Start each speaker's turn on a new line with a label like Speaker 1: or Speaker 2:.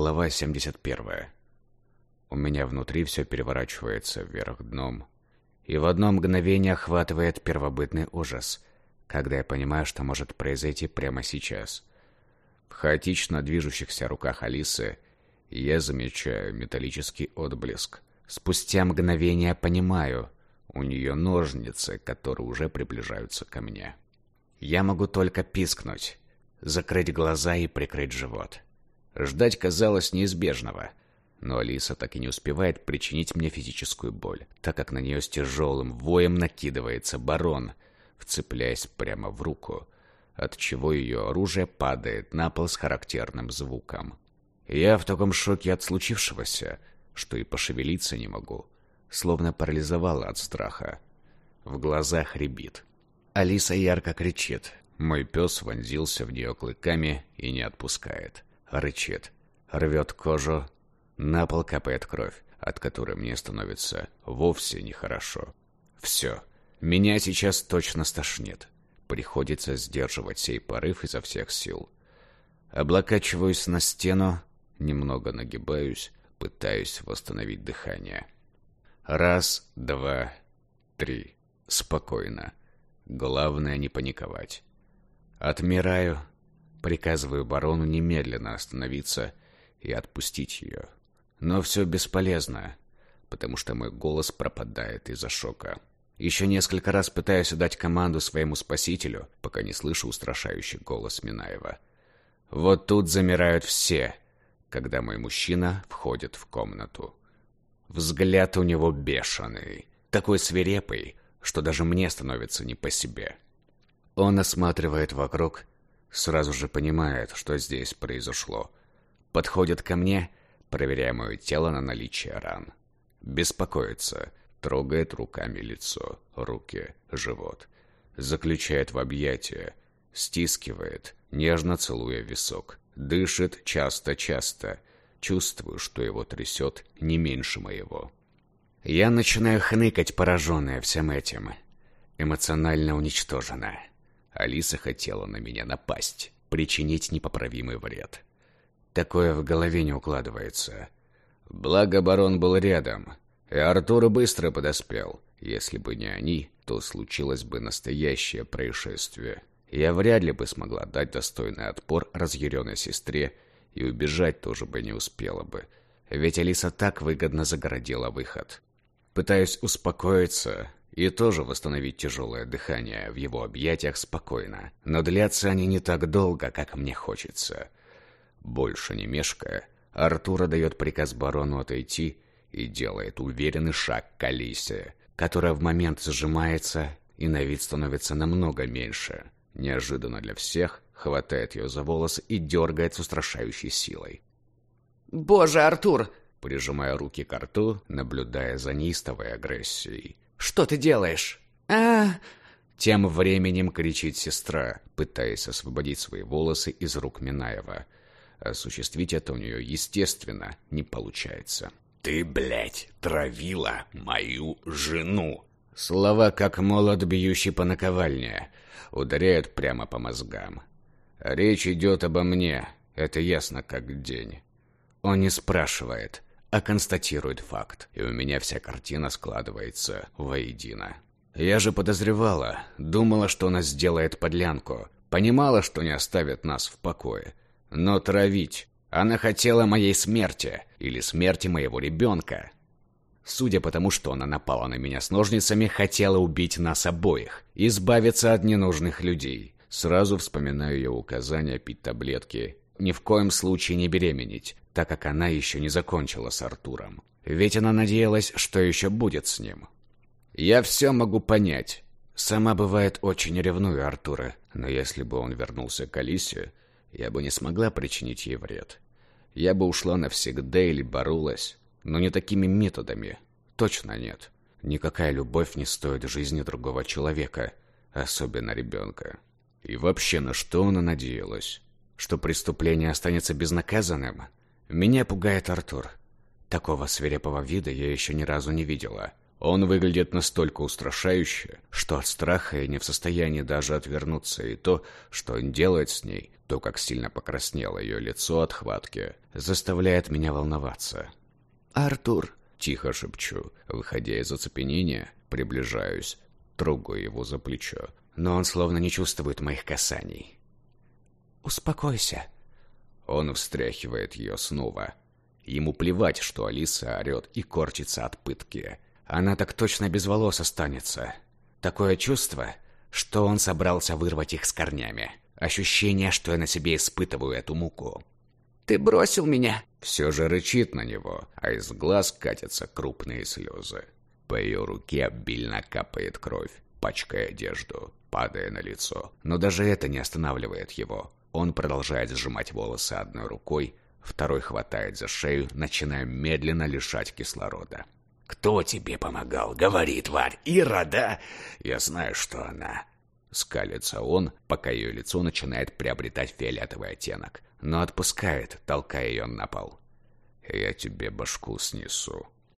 Speaker 1: Глава 71. У меня внутри все переворачивается вверх дном. И в одно мгновение охватывает первобытный ужас, когда я понимаю, что может произойти прямо сейчас. В хаотично движущихся руках Алисы я замечаю металлический отблеск. Спустя мгновение понимаю, у нее ножницы, которые уже приближаются ко мне. Я могу только пискнуть, закрыть глаза и прикрыть живот. Ждать казалось неизбежного, но Алиса так и не успевает причинить мне физическую боль, так как на нее с тяжелым воем накидывается барон, вцепляясь прямо в руку, от чего ее оружие падает на пол с характерным звуком. Я в таком шоке от случившегося, что и пошевелиться не могу, словно парализовала от страха. В глазах рябит. Алиса ярко кричит. Мой пес вонзился в нее клыками и не отпускает. Рычит. Рвет кожу. На пол капает кровь, от которой мне становится вовсе нехорошо. Все. Меня сейчас точно стошнит. Приходится сдерживать сей порыв изо всех сил. Облокачиваюсь на стену, немного нагибаюсь, пытаюсь восстановить дыхание. Раз, два, три. Спокойно. Главное не паниковать. Отмираю, приказываю барону немедленно остановиться и отпустить ее. Но все бесполезно, потому что мой голос пропадает из-за шока. Еще несколько раз пытаюсь дать команду своему спасителю, пока не слышу устрашающий голос Минаева. Вот тут замирают все, когда мой мужчина входит в комнату. Взгляд у него бешеный, такой свирепый, что даже мне становится не по себе. Он осматривает вокруг, сразу же понимает, что здесь произошло. Подходит ко мне, проверяя мое тело на наличие ран. Беспокоится, трогает руками лицо, руки, живот. Заключает в объятия, стискивает, нежно целуя висок. Дышит часто-часто, Чувствую, что его трясет не меньше моего. Я начинаю хныкать, пораженная всем этим. Эмоционально уничтожена. Алиса хотела на меня напасть, причинить непоправимый вред. Такое в голове не укладывается. Благо барон был рядом, и Артур быстро подоспел. Если бы не они, то случилось бы настоящее происшествие. Я вряд ли бы смогла дать достойный отпор разъяренной сестре и убежать тоже бы не успела бы. Ведь Алиса так выгодно загородила выход. Пытаюсь успокоиться и тоже восстановить тяжелое дыхание в его объятиях спокойно. Но длятся они не так долго, как мне хочется. Больше не мешкая, Артура дает приказ барону отойти и делает уверенный шаг к Алисе, которая в момент сжимается и на вид становится намного меньше. Неожиданно для всех хватает ее за волосы и дергает с устрашающей силой.
Speaker 2: «Боже, Артур!»
Speaker 1: Прижимая руки к рту, наблюдая за неистовой агрессией.
Speaker 2: «Что ты делаешь?» а
Speaker 1: Тем временем кричит сестра, пытаясь освободить свои волосы из рук Минаева. Осуществить это у нее, естественно, не получается.
Speaker 3: «Ты, блядь, травила мою жену!»
Speaker 1: Слова, как молот, бьющий по наковальне, ударяют прямо по мозгам. Речь идет обо мне, это ясно как день. Он не спрашивает, а констатирует факт, и у меня вся картина складывается воедино. Я же подозревала, думала, что она сделает подлянку, понимала, что не оставит нас в покое. Но травить... Она хотела моей смерти, или смерти моего ребенка. Судя по тому, что она напала на меня с ножницами, хотела убить нас обоих, избавиться от ненужных людей. Сразу вспоминаю ее указания пить таблетки. Ни в коем случае не беременеть, так как она еще не закончила с Артуром. Ведь она надеялась, что еще будет с ним. Я все могу понять. Сама бывает очень ревную Артура, но если бы он вернулся к Алисе, я бы не смогла причинить ей вред. Я бы ушла навсегда или боролась, но не такими методами. Точно нет. Никакая любовь не стоит жизни другого человека, особенно ребенка. И вообще, на что она надеялась? Что преступление останется безнаказанным? Меня пугает Артур. Такого свирепого вида я еще ни разу не видела. Он выглядит настолько устрашающе, что от страха я не в состоянии даже отвернуться, и то, что он делает с ней, то, как сильно покраснело ее лицо от хватки, заставляет меня волноваться.
Speaker 2: «Артур!»
Speaker 1: — тихо шепчу, выходя из оцепенения, приближаюсь, трогаю его за плечо, но он словно не чувствует моих касаний.
Speaker 2: «Успокойся!»
Speaker 1: Он встряхивает ее снова. Ему плевать, что Алиса орет и корчится от пытки — она так точно без волос останется. Такое чувство, что он собрался вырвать их с корнями. Ощущение, что я на себе испытываю эту муку.
Speaker 2: «Ты бросил меня!»
Speaker 1: Все же рычит на него, а из глаз катятся крупные слезы. По ее руке обильно капает кровь, пачкая одежду, падая на лицо. Но даже это не останавливает его. Он продолжает сжимать волосы одной рукой, второй хватает за шею, начиная медленно лишать кислорода.
Speaker 3: «Кто тебе помогал? Говори, тварь! Ира, да? Я знаю, что она...»
Speaker 1: Скалится он, пока ее лицо начинает приобретать фиолетовый оттенок, но отпускает, толкая ее на пол. «Я тебе башку снесу»,